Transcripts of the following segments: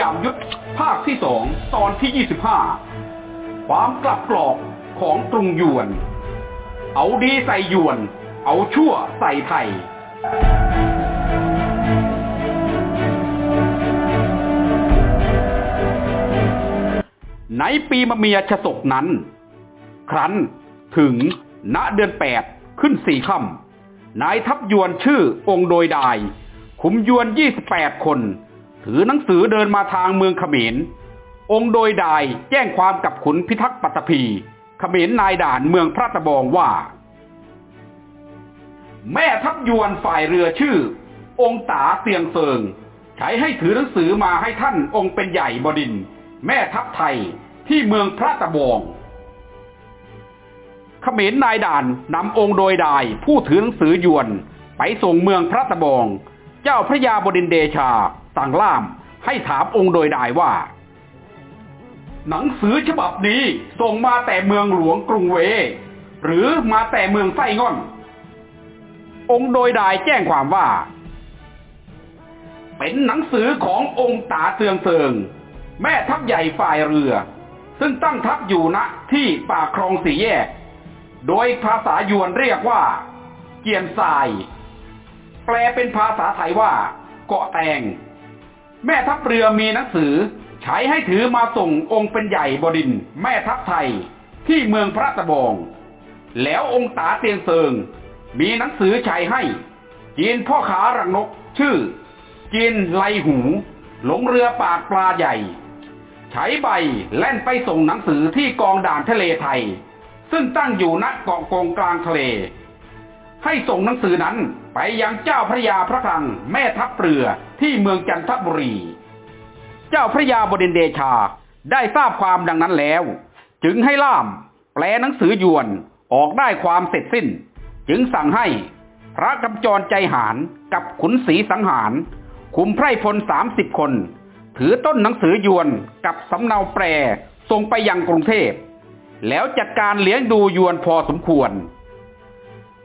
ยามยุทธภาคที่สองตอนที่ยี่สิบห้าความกลับกรอกของกรุงยวน เอาดีใส่ยวน เอาชั่วใส่ไทยในปีมะเมียชศกนั้น ครั้นถึงณเดือนแปดขึ้นสี่ค่ำนายทัพยวนชื่อองค์โดยดาย ขุมยวนยี่สิบแปดคน ถือหนังสือเดินมาทางเมืองเขมร องค์โดยดายแจ้งความกับขุนพิทักษ์ปัตตภีเขมรนายด่านเมืองพระตะบองว่า แม่ทัพยวนฝ่ายเรือชื่อ องค์ตาเตียงเซิง ใช้ให้ถือหนังสือมาให้ท่านองค์เป็นใหญ่บดิน แม่ทัพไทยที่เมืองพระตะบองเขมรนายด่านนำองค์โดยดายผู้ถือหนังสือยวน ไปส่งเมืองพระตะบอง เจ้าพระยาบดินเดชา สั่งล่ามให้ถามองค์โดยดายว่า หนังสือฉบับนี้ส่งมาแต่เมืองหลวงกรุงเว หรือมาแต่เมืองไส้ง่อน องค์โดยดายแจ้งความว่า เป็นหนังสือขององค์ตาเตืองเซิง แม่ทัพใหญ่ฝ่ายเรือ ซึ่งตั้งทัพอยู่ณที่ป่าคลองสี่แยก โดยภาษายวนเรียกว่า เกียนทราย แปลเป็นภาษาไทยว่า เกาะแตง แม่ทัพเรือมีหนังสือใช้ให้ถือมาส่งองค์เป็นใหญ่บดินแม่ทัพไทยที่เมืองพระตะบอง แล้วองค์ตาเตียงเซิง มีหนังสือใช้ให้ จีนพ่อขารังนกชื่อ จีนไลหู หลงเรือปากปลาใหญ่ ใช้ใบแล่นไปส่งหนังสือที่กองด่านทะเลไทย ซึ่งตั้งอยู่ณเกาะกงกลางทะเล ให้ส่งหนังสือนั้นไปยังเจ้าพระยาพระคลังแม่ทัพเรือที่เมืองจันทบุรี เจ้าพระยาบดินเดชาได้ทราบความดังนั้นแล้ว จึงให้ล่ามแปลหนังสือยวนออกได้ความเสร็จสิ้น จึงสั่งให้พระกำจรใจหารกับขุนศรีสังหาร คุมไพรพลสามสิบคน ถือต้นหนังสือยวนกับสำเนาแปรส่งไปยังกรุงเทพ แล้วจัดการเลี้ยงดูยวนพอสมควร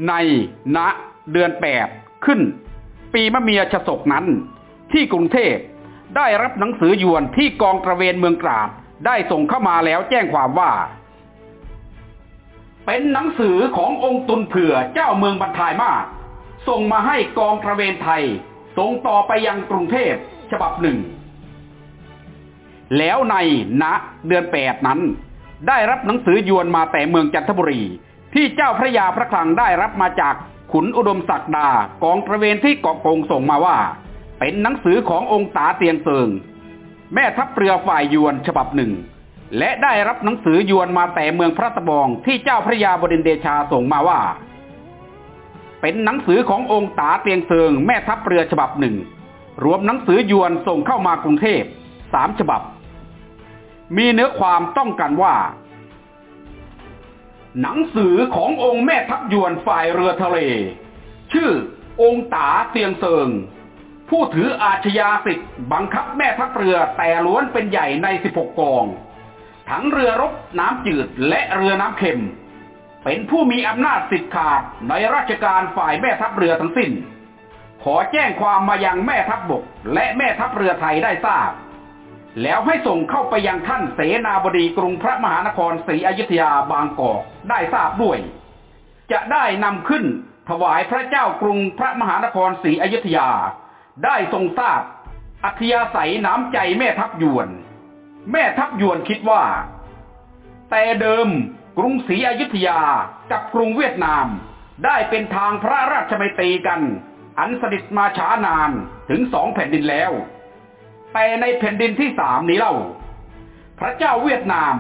ในณเดือนแปดขึ้น ปีมะเมียชศกนั้น ที่กรุงเทพได้รับหนังสือยวนที่กองตระเวนเมืองตราดได้ส่งเข้ามาแล้วแจ้งความว่า เป็นหนังสือขององค์ตุนเผื่อเจ้าเมืองบรรทายมาศส่งมาให้กองตระเวนไทย ส่งต่อไปยังกรุงเทพฉบับหนึ่ง แล้วในณเดือนแปดนั้น ได้รับหนังสือยวนมาแต่เมืองจันทบุรี ที่เจ้าพระยาพระคลังได้รับมาจากขุนอุดมศักดากองตระเวนที่เกาะกงส่งมาว่า เป็นหนังสือขององค์ตาเตียงเซิงแม่ทัพเรือฝ่ายยวนฉบับหนึ่ง และได้รับหนังสือยวนมาแต่เมืองพระตะบองที่เจ้าพระยาบดินเดชาส่งมาว่า เป็นหนังสือขององค์ตาเตียงเซิงแม่ทัพเรือฉบับหนึ่ง รวมหนังสือยวนส่งเข้ามากรุงเทพสามฉบับ มีเนื้อความต้องกันว่า หนังสือขององค์แม่ทัพยวนฝ่ายเรือทะเล ชื่อองค์ตาเตียงเซิง ผู้ถืออาชญาสิทธิ์บังคับแม่ทัพเรือแต่ล้วนเป็นใหญ่ใน 16 กอง ทั้งเรือรบน้ำจืดและเรือน้ำเค็ม เป็นผู้มีอำนาจสิทธิ์ขาดในราชการฝ่ายแม่ทัพเรือทั้งสิ้น ขอแจ้งความมายังแม่ทัพบกและแม่ทัพเรือไทยได้ทราบ แล้วให้ส่งเข้าไปยังท่านเสนาบดีกรุงพระมหานครศรีอยุธยาบางกอกได้ทราบด้วย จะได้นำขึ้นถวายพระเจ้ากรุงพระมหานครศรีอยุธยา ได้ทรงทราบ อัธยาศัยน้ำใจแม่ทัพยวน แม่ทัพยวนคิดว่า แต่เดิมกรุงศรีอยุธยากับกรุงเวียดนาม ได้เป็นทางพระราชมัยตรีกัน อันสนิทมาช้านานถึงสองแผ่นดินแล้ว แต่ในแผ่นดินที่สามนี้เล่า พระเจ้าเวียดนาม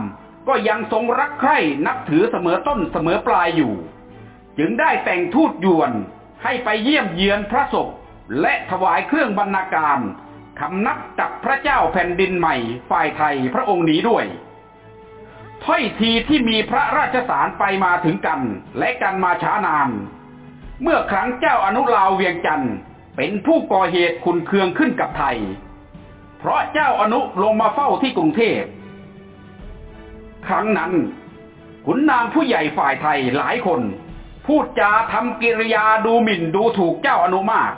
ก็ยังทรงรักใคร่นับถือเสมอต้นเสมอปลายอยู่ จึงได้แต่งทูตยวนให้ไปเยี่ยมเยือนพระศพและถวายเครื่องบรรณาการคำนับกับพระเจ้าแผ่นดินใหม่ฝ่ายไทยพระองค์นี้ด้วย ถ้อยทีที่มีพระราชสารไปมาถึงกันและกันมาช้านาน เมื่อครั้งเจ้าอนุลาวเวียงจันทร์เป็นผู้ก่อเหตุขุนเคืองขึ้นกับไทย เพราะเจ้าอนุลงมาเฝ้าที่กรุงเทพ ครั้งนั้นขุนนางผู้ใหญ่ฝ่ายไทยหลายคน พูดจาทำกิริยาดูหมิ่นดูถูกเจ้าอนุมาต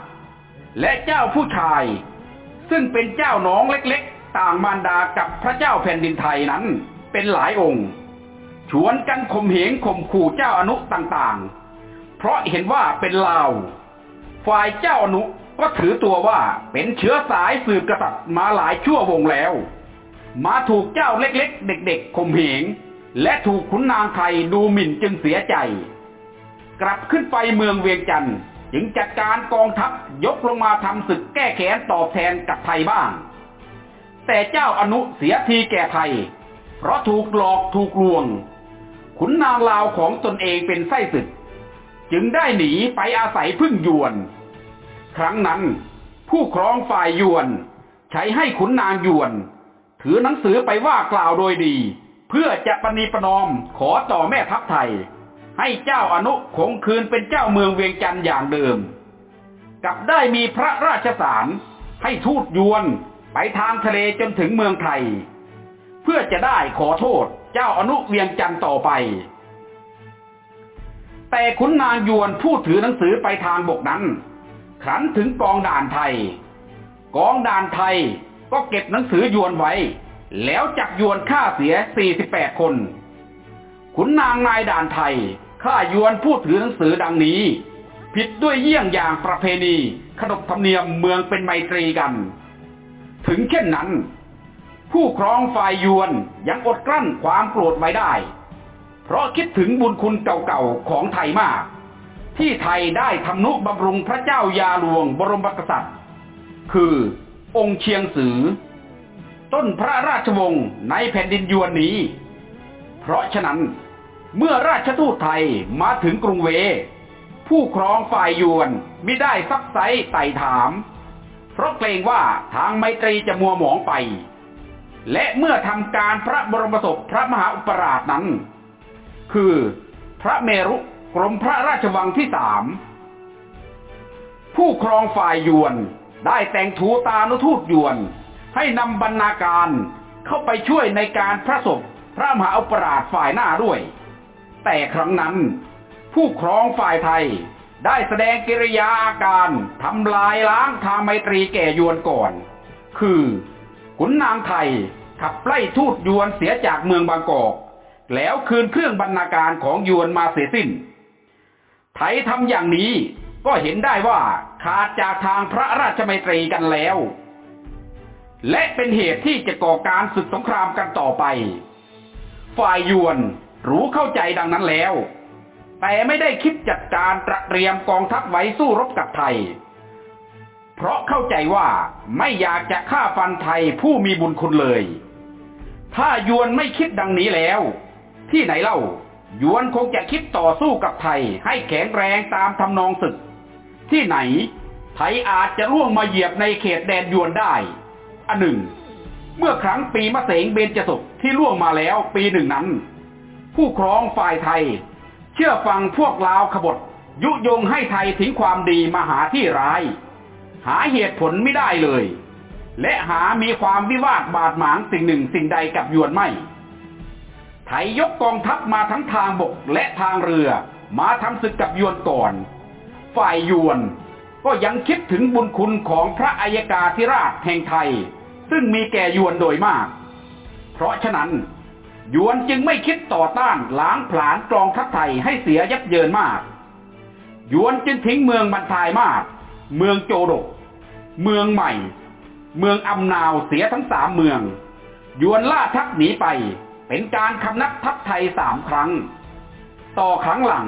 และเจ้าผู้ชาย ซึ่งเป็นเจ้าน้องเล็กๆ ต่างมารดากับพระเจ้าแผ่นดินไทยนั้น เป็นหลายองค์ ชวนกันข่มเหงข่มขู่เจ้าอนุต่างๆ เพราะเห็นว่าเป็นลาว ฝ่ายเจ้าอนุ ก็ถือตัวว่าเป็นเชื้อสายสืบกษัตริย์มาหลายชั่ววงแล้ว มาถูกเจ้าเล็กๆ เด็กๆข่มเหง และถูกขุนนางไทยดูหมิ่นจึงเสียใจ กลับขึ้นไปเมืองเวียงจันทร์จึงจัดการกองทัพยกลงมาทำศึกแก้แค้นตอบแทนกับไทยบ้าง แต่เจ้าอนุเสียทีแก่ไทย เพราะถูกหลอกถูกลวง ขุนนางลาวของตนเองเป็นไส้ศึก จึงได้หนีไปอาศัยพึ่งยวน ครั้งนั้น ผู้ครองฝ่ายยวน ใช้ให้ขุนนางยวน ถือหนังสือไปว่ากล่าวโดยดี เพื่อจะปณีประนอมขอต่อแม่ทัพไทย ให้เจ้าอนุคงคืนเป็นเจ้าเมืองเวียงจันทร์อย่างเดิมกับได้มีพระราชสารให้ทูตยวนไปทางทะเลจนถึงเมืองไทย เพื่อจะได้ขอโทษเจ้าอนุเวียงจันทร์ต่อไป แต่ขุนนางยวนผู้ถือหนังสือไปทางบกนั้น ขันถึงกองด่านไทย กองด่านไทยก็เก็บหนังสือยวนไว้ แล้วจับยวนฆ่าเสีย 48 คน ขุนนางนายด่านไทยฆ่ายวนผู้ถือหนังสือดังนี้ ผิดด้วยเยี่ยงอย่างประเพณี ขนบธรรมเนียมเมืองเป็นไมตรีกัน ถึงเช่นนั้น ผู้ครองฝ่ายยวนยังอดกลั้นความโกรธไว้ได้ เพราะคิดถึงบุญคุณเก่าๆของไทยมาก ที่ไทยได้ทำนุบำรุงพระเจ้ายาหลวงบรมกษัตริย์ คือองค์เชียงสือ ต้นพระราชวงศ์ในแผ่นดินยวนนี้ เพราะฉะนั้นเมื่อราชทูตไทยมาถึงกรุงเว ผู้ครองฝ่ายยวนไม่ได้ซักไซไต่ถาม เพราะเกรงว่าทางไมตรีจะมัวหมองไป และเมื่อทำการพระบรมศพพระมหาอุปราชนั้น คือพระเมรุ กรมพระราชวังที่สามผู้ครองฝ่ายยวนได้แต่งถูตานุทูตยวน ให้นำบรรณาการเข้าไปช่วยในการพระศพพระมหาอุปราชฝ่ายหน้าด้วย แต่ครั้งนั้น ผู้ครองฝ่ายไทยได้แสดงกิริยาอาการทำลายล้างทางไมตรีแก่ยวนก่อน คือขุนนางไทยขับไล่ทูตยวนเสียจากเมืองบางกอก แล้วคืนเครื่องบรรณาการของยวนมาเสียสิ้น ไทยทำอย่างนี้ ก็เห็นได้ว่าขาดจากทางพระราชมัยตรีกันแล้ว และเป็นเหตุที่จะก่อการศึกสงครามกันต่อไป ฝ่ายยวนรู้เข้าใจดังนั้นแล้ว แต่ไม่ได้คิดจัดการตระเตรียมกองทัพไว้สู้รบกับไทย เพราะเข้าใจว่าไม่อยากจะฆ่าฟันไทยผู้มีบุญคุณเลย ถ้ายวนไม่คิดดังนี้แล้ว ที่ไหนเล่า ยวนคงจะคิดต่อสู้กับไทยให้แข็งแรงตามทำนองศึก ที่ไหน ไทยอาจจะล่วงมาเหยียบในเขตแดนยวนได้อันหนึ่ง เมื่อครั้งปีมะเสงเบญจศกที่ล่วงมาแล้วปีหนึ่งนั้น ผู้ครองฝ่ายไทย เชื่อฟังพวกลาวขบฏยุยงให้ไทยทิ้งความดีมาหาที่ร้าย หาเหตุผลไม่ได้เลย และหามีความวิวาทบาดหมางสิ่งหนึ่งสิ่งใดกับยวนไม่ ทยยกกองทัพมาทั้งทางบกและทางเรือ มาทำศึกกับยวนก่อน ฝ่ายยวนก็ยังคิดถึงบุญคุณของพระอัยกาธิราชแห่งไทย ซึ่งมีแก่ยวนโดยมาก เพราะฉะนั้น ยวนจึงไม่คิดต่อต้านล้างผลาญกองทัพไทยให้เสียยับเยินมาก ยวนจึงทิ้งเมืองบรรทายมากเมืองโจดก เมืองใหม่ เมืองอำนาวเสียทั้งสามเมือง ยวนล่าทัพหนีไป เป็นการคำนับทัพไทยสามครั้ง ต่อครั้งหลัง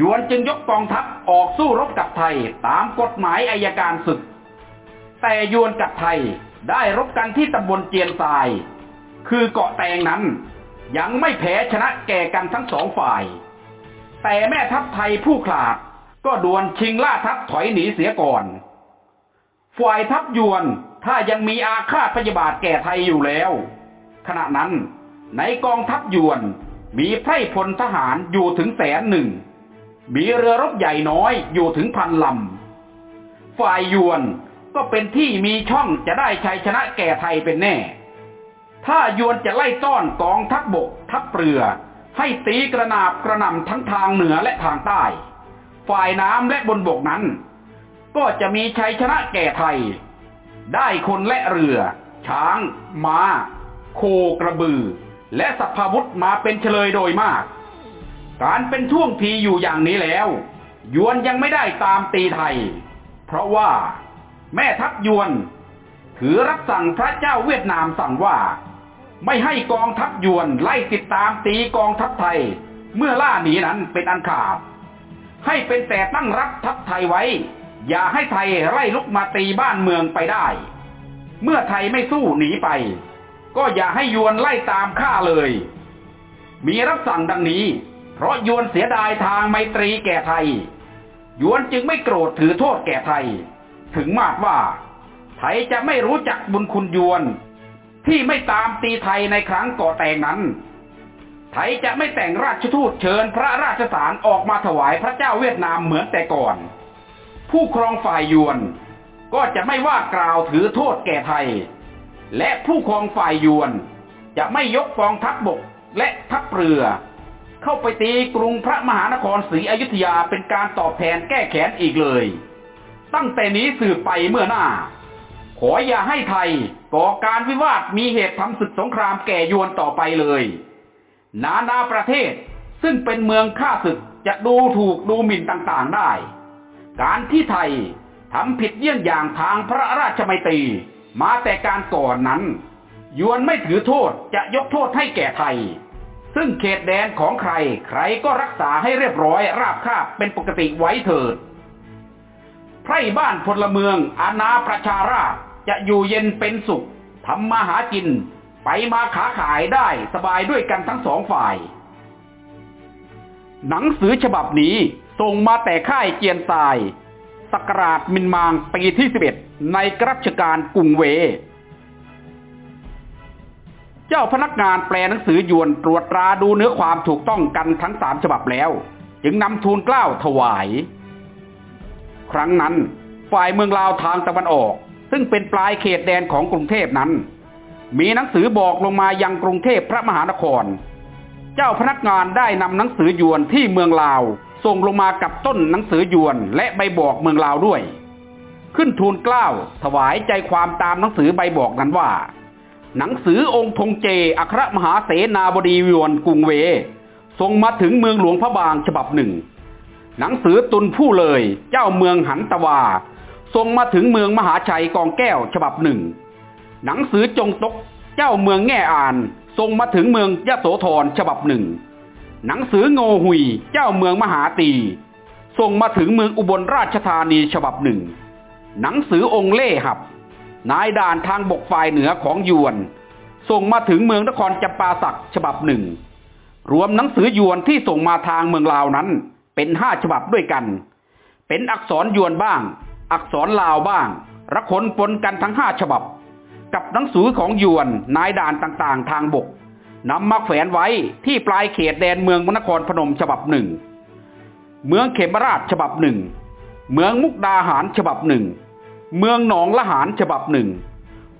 ยวนจึงยกกองทัพออกสู้รบกับไทยตามกฎหมายอายการศึก แต่ยวนกับไทยได้รบกันที่ตำบลเจียนทราย คือเกาะแตงนั้น ยังไม่แพ้ชนะแก่กันทั้งสองฝ่าย แต่แม่ทัพไทยผู้ขาดก็ดวลชิงล่าทัพถอยหนีเสียก่อน ฝ่ายทัพยวนถ้ายังมีอาฆาตพยาบาทแก่ไทยอยู่แล้ว ขณะนั้น ในกองทัพยวนมีไพร่พลทหารอยู่ถึงแสนหนึ่ง มีเรือรบใหญ่น้อยอยู่ถึงพันลำ ฝ่ายยวนก็เป็นที่มีช่องจะได้ชัยชนะแก่ไทยเป็นแน่ ถ้ายวนจะไล่ต้อนกองทัพบบกทัพเรือ ให้ตีกระนาบกระนำทั้งทางเหนือและทางใต้ ฝ่ายน้ำและบนบกนั้น ก็จะมีชัยชนะแก่ไทย ได้คนและเรือ ช้างม้า โคกระบือ และสัพพวุธมาเป็นเฉลยโดยมาก การเป็นท่วงทีอยู่อย่างนี้แล้ว ยวนยังไม่ได้ตามตีไทย เพราะว่า แม่ทัพยวน ถือรับสั่งพระเจ้าเวียดนามสั่งว่า ไม่ให้กองทัพยวนไล่ติดตามตีกองทัพไทย เมื่อล่าหนีนั้นเป็นอันขาด ให้เป็นแต่ตั้งรับทัพไทยไว้ อย่าให้ไทยไล่ลุกมาตีบ้านเมืองไปได้ เมื่อไทยไม่สู้หนีไป ก็อย่าให้ยวนไล่ตามฆ่าเลย มีรับสั่งดังนี้ เพราะยวนเสียดายทางไมตรีแก่ไทย ยวนจึงไม่โกรธถือโทษแก่ไทย ถึงมากว่า ไทยจะไม่รู้จักบุญคุณยวน ที่ไม่ตามตีไทยในครั้งก่อแต่งนั้น ไทยจะไม่แต่งราชทูตเชิญพระราชสารออกมาถวายพระเจ้าเวียดนามเหมือนแต่ก่อน ผู้ครองฝ่ายยวนก็จะไม่ว่ากล่าวถือโทษแก่ไทย และผู้ครองฝ่ายยวน จะไม่ยกกองทัพบบกและทัพเรือ เข้าไปตีกรุงพระมหานครศรีอยุธยาเป็นการตอบแทนแก้แค้นอีกเลย ตั้งแต่นี้สืบไปเมื่อหน้า ขออย่าให้ไทยก่อการวิวาทมีเหตุทำศึกสงครามแก่ยวนต่อไปเลยนานาประเทศซึ่งเป็นเมืองข้าศึกจะดูถูกดูหมิ่นต่างๆได้ การที่ไทยทำผิดเยี่ยงอย่างทางพระราชมัยตรี มาแต่การก่อนนั้น ยวนไม่ถือโทษจะยกโทษให้แก่ไทย ซึ่งเขตแดนของใครใครก็รักษาให้เรียบร้อยราบคาบเป็นปกติไว้เถิด ไพร่บ้านพลเมืองอาณาประชาราชจะอยู่เย็นเป็นสุขทำมาหากิน ไปมาขาขายได้สบายด้วยกันทั้งสองฝ่าย หนังสือฉบับนี้ส่งมาแต่ค่ายเจียนทราย สกราชมินมางปีที่ 11 ในกรัชการกรุงเว เจ้าพนักงานแปลหนังสือยวนตรวจตราดูเนื้อความถูกต้องกันทั้งสามฉบับแล้ว จึงนำทูลกล้าวถวาย ครั้งนั้นฝ่ายเมืองลาวทางตะวันออก ซึ่งเป็นปลายเขตแดนของกรุงเทพนั้น มีหนังสือบอกลงมายังกรุงเทพพระมหานคร เจ้าพนักงานได้นำหนังสือยวนที่เมืองลาว ส่งลงมากับต้นหนังสือยวนและใบบอกเมืองลาวด้วย ขึ้นทูลเกล้าถวายใจความตามหนังสือใบบอกนั้นว่า หนังสือองค์ธงเจ อัครมหาเสนาบดียวนกรุงเวส่งมาถึงเมืองหลวงพระบางฉบับหนึ่ง หนังสือตุนผู้เลย เจ้าเมืองหันตวาส่งมาถึงเมืองมหาชัยกองแก้วฉบับหนึ่ง หนังสือจงตกเจ้าเมืองแง่อ่านส่งมาถึงเมืองยะโสธรฉบับหนึ่ง หนังสือโงหุยเจ้าเมืองมหาตีส่งมาถึงเมืองอุบลราชธานีฉบับหนึ่ง หนังสือองค์เล่หับ นายด่านทางบกฝ่ายเหนือของยวน ส่งมาถึงเมืองนครจำปาสักฉบับหนึ่ง รวมหนังสือยวนที่ส่งมาทางเมืองลาวนั้น เป็นห้าฉบับด้วยกัน เป็นอักษรยวนบ้าง อักษรลาวบ้างระคนปนกันทั้งห้าฉบับ กับหนังสือของยวนนายด่านต่างๆ ทางบก นำมาแขวนไว้ที่ปลายเขตแดนเมืองนครพนมฉบับหนึ่ง เมืองเขมราชฉบับหนึ่ง เมืองมุกดาหารฉบับหนึ่ง เมืองหนองละหารฉบับหนึ่ง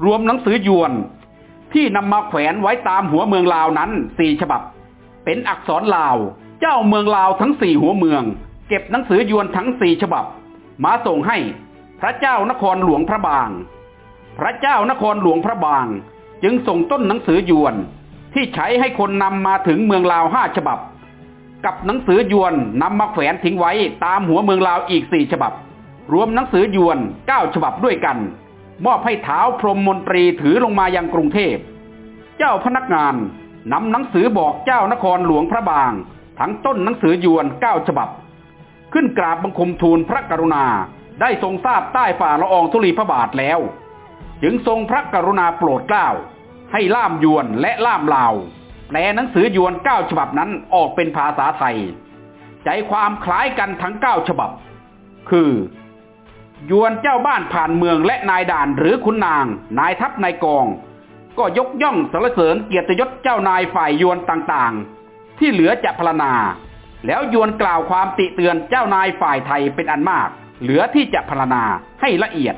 รวมหนังสือยวนที่นำมาแขวนไว้ตามหัวเมืองลาวนั้นสี่ฉบับ เป็นอักษรลาว เจ้าเมืองลาวทั้งสี่หัวเมือง เก็บหนังสือยวนทั้งสี่ฉบับ มาส่งให้พระเจ้านครหลวงพระบาง พระเจ้านครหลวงพระบาง จึงส่งต้นหนังสือยวน ที่ใช้ให้คนนำมาถึงเมืองลาวห้าฉบับ กับหนังสือยวนนำมาแขวนทิ้งไว้ตามหัวเมืองลาวอีกสี่ฉบับ รวมหนังสือยวนเก้าฉบับด้วยกัน มอบให้เท้าพรหมมนตรีถือลงมายังกรุงเทพ เจ้าพนักงานนำหนังสือบอกเจ้านครหลวงพระบาง ทั้งต้นหนังสือยวนเก้าฉบับ ขึ้นกราบบังคมทูลพระกรุณาได้ทรงทราบใต้ฝ่าละอองธุลีพระบาทแล้ว จึงทรงพระกรุณาโปรดเกล้า ให้ล่ามยวนและล่ามลาว แปลหนังสือยวนเก้าฉบับนั้นออกเป็นภาษาไทย ใจความคล้ายกันทั้งเก้าฉบับ คือ ยวนเจ้าบ้านผ่านเมืองและนายด่านหรือคุณนาง นายทัพนายกอง ก็ยกย่องสรรเสริญเกียรติยศเจ้านายฝ่ายยวนต่างๆ ที่เหลือจะพรรณนา แล้วยวนกล่าวความติเตือนเจ้านายฝ่ายไทยเป็นอันมาก เหลือที่จะพรณนาให้ละเอียด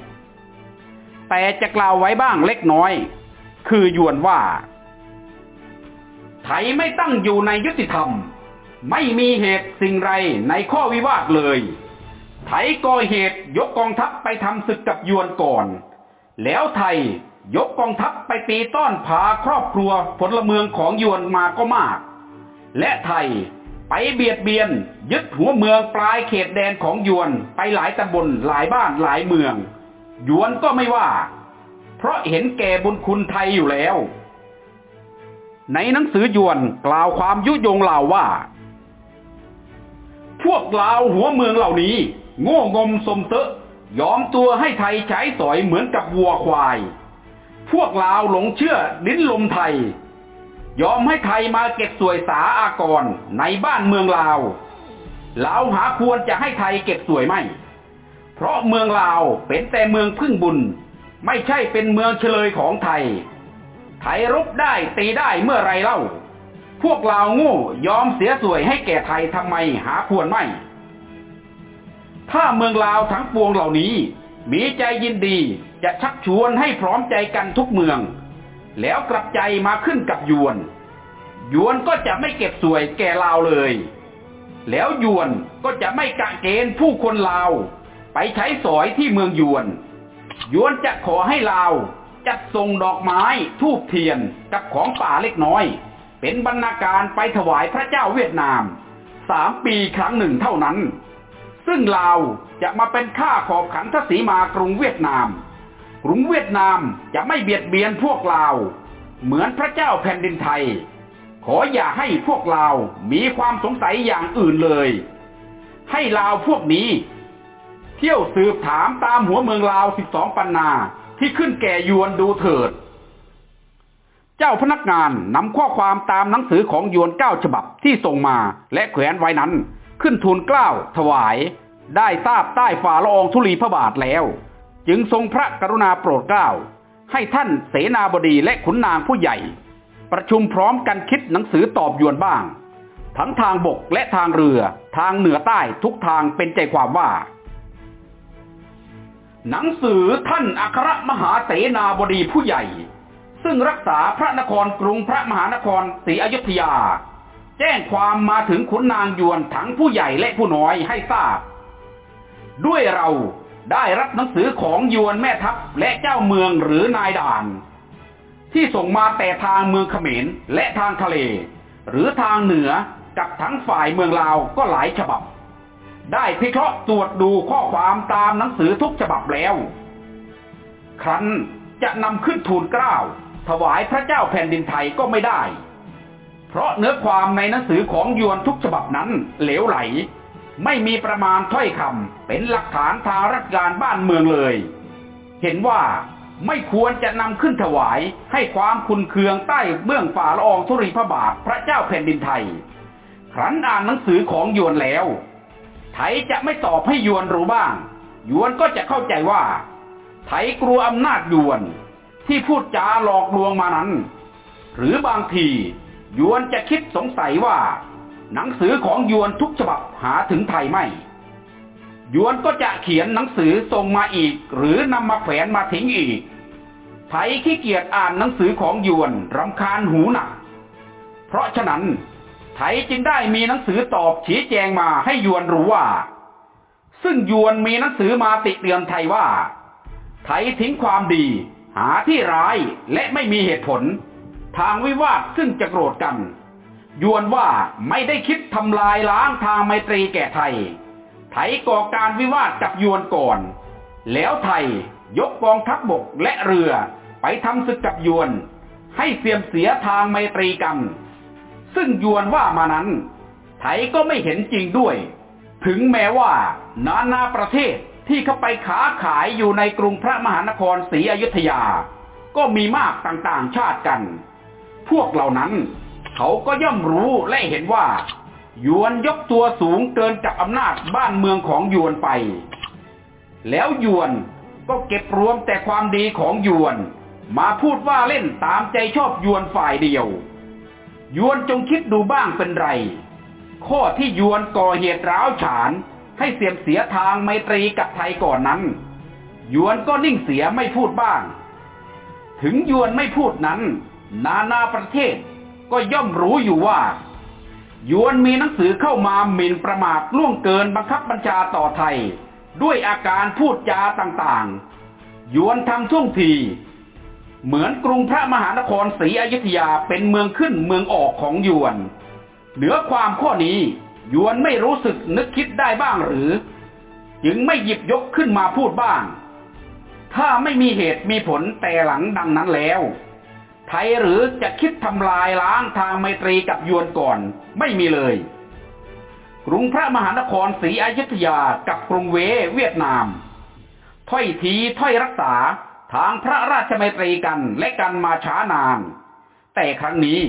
แต่จะกล่าวไว้บ้างเล็กน้อย คือยวนว่า ไทยไม่ตั้งอยู่ในยุติธรรม ไม่มีเหตุสิ่งไรในข้อวิวาทเลย ไทยก่อเหตุยกกองทัพไปทำศึกกับยวนก่อน แล้วไทยยกกองทัพไปตีต้อนพาครอบครัวพลเมืองของยวนมาก็มาก และไทยไปเบียดเบียน ยึดหัวเมืองปลายเขตแดนของยวนไปหลายตำบลหลายบ้านหลายเมือง ยวนก็ไม่ว่า เพราะเห็นแก่บุญคุณไทยอยู่แล้ว ในหนังสือยวนกล่าวความยุยงเหล่าว่า พวกลาวหัวเมืองเหล่านี้ โง่งมสมเตะยอมตัวให้ไทยใช้สอยเหมือนกับวัวควาย พวกลาวหลงเชื่อลิ้นลมไทย ยอมให้ไทยมาเก็บสวยสาอากรในบ้านเมืองลาวลาวหาควรจะให้ไทยเก็บสวยไม่ เพราะเมืองลาวเป็นแต่เมืองพึ่งบุญ ไม่ใช่เป็นเมืองเฉลยของไทย ไทยรบได้ตีได้เมื่อไรเล่า พวกลาวโง่ยอมเสียสวยให้แก่ไทยทำไมหาควรไม่ ถ้าเมืองลาวทั้งปวงเหล่านี้ มีใจยินดีจะชักชวนให้พร้อมใจกันทุกเมือง แล้วกลับใจมาขึ้นกับยวน ยวนก็จะไม่เก็บสวยแก่ลาวเลย แล้วยวนก็จะไม่กะเกณฑ์ผู้คนลาว ไปใช้สอยที่เมืองยวน ยวนจะขอให้ลาวจัดส่งดอกไม้ทูบเทียนกับของป่าเล็กน้อย เป็นบรรณาการไปถวายพระเจ้าเวียดนามสามปีครั้งหนึ่งเท่านั้น ซึ่งลาวจะมาเป็นข้าขอบขันทศีมากรุงเวียดนาม กรุงเวียดนามจะไม่เบียดเบียนพวกลาว เหมือนพระเจ้าแผ่นดินไทย ขออย่าให้พวกลาวมีความสงสัยอย่างอื่นเลย ให้ลาวพวกนี้ เที่ยวสืบถามตามหัวเมืองลาวสิบสองปันนา ที่ขึ้นแก่ยวนดูเถิด เจ้าพนักงานนำข้อความตามหนังสือของยวนเก้าฉบับที่ส่งมาและแขวนไว้นั้น ขึ้นทูลเกล้าถวาย ได้ทราบใต้ฝ่าละอองธุลีพระบาทแล้ว จึงทรงพระกรุณาโปรดเกล้า ให้ท่านเสนาบดีและขุนนางผู้ใหญ่ ประชุมพร้อมกันคิดหนังสือตอบยวนบ้าง ทั้งทางบกและทางเรือทางเหนือใต้ทุกทางเป็นใจความว่า หนังสือท่านอัครมหาเสนาบดีผู้ใหญ่ ซึ่งรักษาพระนครกรุงพระมหานครศรีอยุธยา แจ้งความมาถึงขุนนางยวนทั้งผู้ใหญ่และผู้น้อยให้ทราบ ด้วยเราได้รับหนังสือของยวนแม่ทัพและเจ้าเมืองหรือนายด่าน ที่ส่งมาแต่ทางเมืองเขมรและทางทะเล หรือทางเหนือกับทั้งฝ่ายเมืองลาวก็หลายฉบับ ได้พิเคราะห์ตรวจดูข้อความตามหนังสือทุกฉบับแล้ว ครั้นจะนำขึ้นทูลเกล้า ถวายพระเจ้าแผ่นดินไทยก็ไม่ได้ เพราะเนื้อความในหนังสือของยวนทุกฉบับนั้นเหลวไหล ไม่มีประมาณถ้อยคำเป็นหลักฐานทางรัฐการบ้านเมืองเลย เห็นว่าไม่ควรจะนำขึ้นถวายให้ความคุณเคืองใต้เบื้องฝ่าละอองธุรีพระบาทพระเจ้าแผ่นดินไทย ครั้นอ่านหนังสือของยวนแล้ว ไทยจะไม่ตอบให้ยวนรู้บ้าง ยวนก็จะเข้าใจว่าไทยกลัวอำนาจยวน ที่พูดจาหลอกลวงมานั้น หรือบางทียวนจะคิดสงสัยว่า หนังสือของยวนทุกฉบับหาถึงไทยไม่ยวนก็จะเขียนหนังสือส่งมาอีก หรือนำมาแขวนมาทิ้งอีก ไทยขี้เกียจอ่านหนังสือของยวนรำคาญหูหนักเพราะฉะนั้น ไทยจึงได้มีหนังสือตอบชี้แจงมาให้ยวนรู้ว่า ซึ่งยวนมีหนังสือมาติเตือนไทยว่าไทยทิ้งความดี หาที่ร้ายและไม่มีเหตุผล ทางวิวาทซึ่งจะโกรธกัน ยวนว่าไม่ได้คิดทำลายล้างทางไมตรีแก่ไทย ไทยก่อการวิวาทกับยวนก่อน แล้วไทยยกกองทัพบบกและเรือไปทำศึกกับยวน ให้เสียมเสียทางไมตรีกัน ซึ่งยวนว่ามานั้น ไทยก็ไม่เห็นจริงด้วย ถึงแม้ว่า นานาประเทศที่เข้าไปค้าขายอยู่ในกรุงพระมหานครศรีอยุธยา ก็มีมากต่างๆชาติกัน พวกเหล่านั้น เขาก็ย่อมรู้และเห็นว่ายวนยกตัวสูงเกินกับอำนาจบ้านเมืองของยวนไป แล้วยวนก็เก็บรวมแต่ความดีของยวน มาพูดว่าเล่นตามใจชอบยวนฝ่ายเดียว ยวนจงคิดดูบ้างเป็นไร ข้อที่ยวนก่อเหตุร้าวฉาน ให้เสียมเสียทางไมตรีกับไทยก่อนนั้น ยวนก็นิ่งเสียไม่พูดบ้าง ถึงยวนไม่พูดนั้น นานาประเทศก็ย่อมรู้อยู่ว่า ยวนมีหนังสือเข้ามาหมิ่นประมาทล่วงเกินบังคับบัญชาต่อไทย ด้วยอาการพูดจาต่างๆ ยวนทำท่วงที เหมือนกรุงพระมหานครศรีอยุธยาเป็นเมืองขึ้นเมืองออกของยวน เหนือความข้อนี้ยวนไม่รู้สึกนึกคิดได้บ้างหรือ จึงไม่หยิบยกขึ้นมาพูดบ้าง ถ้าไม่มีเหตุมีผลแต่หลังดังนั้นแล้ว ไทยหรือจะคิดทำลายล้างทางไมตรีกับยวนก่อน ไม่มีเลย กรุงพระมหานครศรีอยุธยากับกรุงเวเวียดนาม ถ้อยทีถ้อยรักษา ทางพระราชไมตรีกันและกันมาช้านาน แต่ครั้งนี้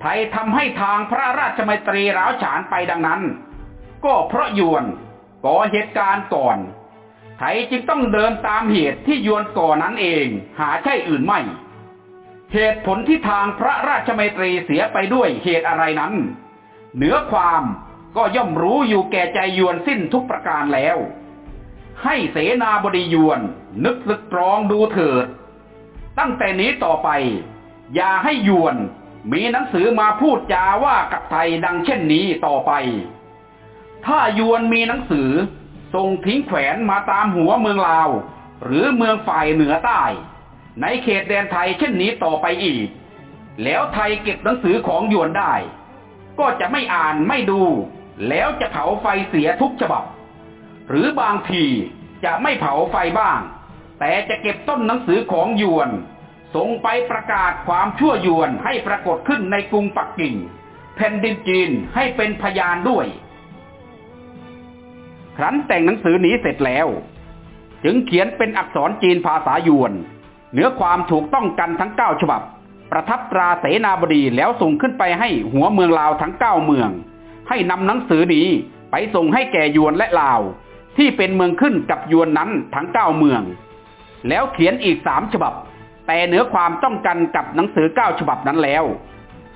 ไทยทำให้ทางพระราชไมตรีร้าวฉานไปดังนั้น ก็เพราะยวนก่อเหตุการณ์ก่อน ไทยจึงต้องเดินตามเหตุที่ยวนก่อนั้นเองหาใช่อื่นไม่ เหตุผลที่ทางพระราชไมตรีเสียไปด้วยเหตุอะไรนั้น เหนือความก็ย่อมรู้อยู่แก่ใจยวนสิ้นทุกประการแล้ว ให้เสนาบดียวน นึกสึกตรองดูเถิด ตั้งแต่นี้ต่อไป อย่าให้ยวน มีหนังสือมาพูดจาว่ากับไทยดังเช่นนี้ต่อไป ถ้ายวนมีหนังสือส่งทิ้งแขวนมาตามหัวเมืองลาว หรือเมืองฝ่ายเหนือใต้ ในเขตแดนไทยเช่นนี้ต่อไปอีก แล้วไทยเก็บหนังสือของยวนได้ ก็จะไม่อ่านไม่ดู แล้วจะเผาไฟเสียทุกฉบับ หรือบางทีจะไม่เผาไฟบ้าง แต่จะเก็บต้นหนังสือของยวน ส่งไปประกาศความชั่วยวนให้ปรากฏขึ้นในกรุงปักกิ่ง แผ่นดินจีนให้เป็นพยานด้วย ครั้นแต่งหนังสือนี้เสร็จแล้ว จึงเขียนเป็นอักษรจีนภาษายวนเนื้อความถูกต้องกันทั้งเก้าฉบับ ประทับตราเสนาบดีแล้วส่งขึ้นไปให้หัวเมืองลาวทั้งเก้าเมือง ให้นำหนังสือนี้ไปส่งให้แก่ยวนและลาว ที่เป็นเมืองขึ้นกับยวนนั้นทั้งเก้าเมือง แล้วเขียนอีกสามฉบับ แต่เนื้อความต้องกันกับหนังสือเก้าฉบับนั้นแล้ว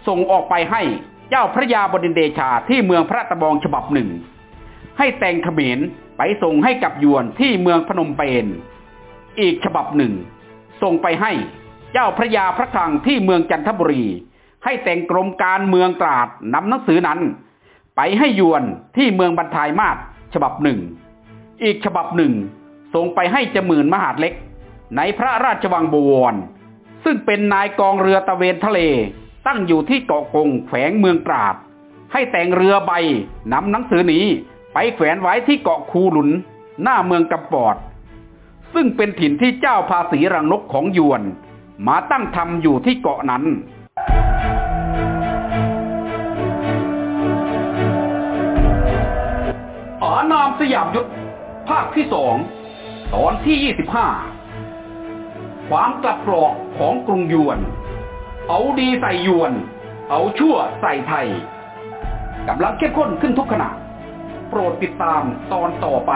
ส่งออกไปให้เจ้าพระยาบดินเดชาที่เมืองพระตะบองฉบับหนึ่ง ให้แต่งเขมรไปส่งให้กับยวนที่เมืองพนมเปญอีกฉบับหนึ่ง ส่งไปให้เจ้าพระยาพระคลังที่เมืองจันทบุรี ให้แต่งกรมการเมืองตราดนำหนังสือนั้น ไปให้ยวนที่เมืองบรรทายมาศฉบับหนึ่ง อีกฉบับหนึ่ง ส่งไปให้จมื่นมหาดเล็ก ในพระราชวังบวร ซึ่งเป็นนายกองเรือตะเวนทะเล ตั้งอยู่ที่เกาะกงแขวงเมืองตราด ให้แต่งเรือใบนำหนังสือนี้ไปแขวนไว้ที่เกาะคูหลุน หน้าเมืองกำปอด ซึ่งเป็นถิ่นที่เจ้าภาษีรังนกของยวน มาตั้งทำอยู่ที่เกาะนั้นอานามสยามยุทธภาคที่สอง ตอนที่ยี่สิบห้า ความกลับกรอกของกรุงยวน เอาดีใส่ยวน เอาชั่วใส่ไทยกำลังเข้มข้นขึ้นทุกขณะ โปรดติดตามตอนต่อไป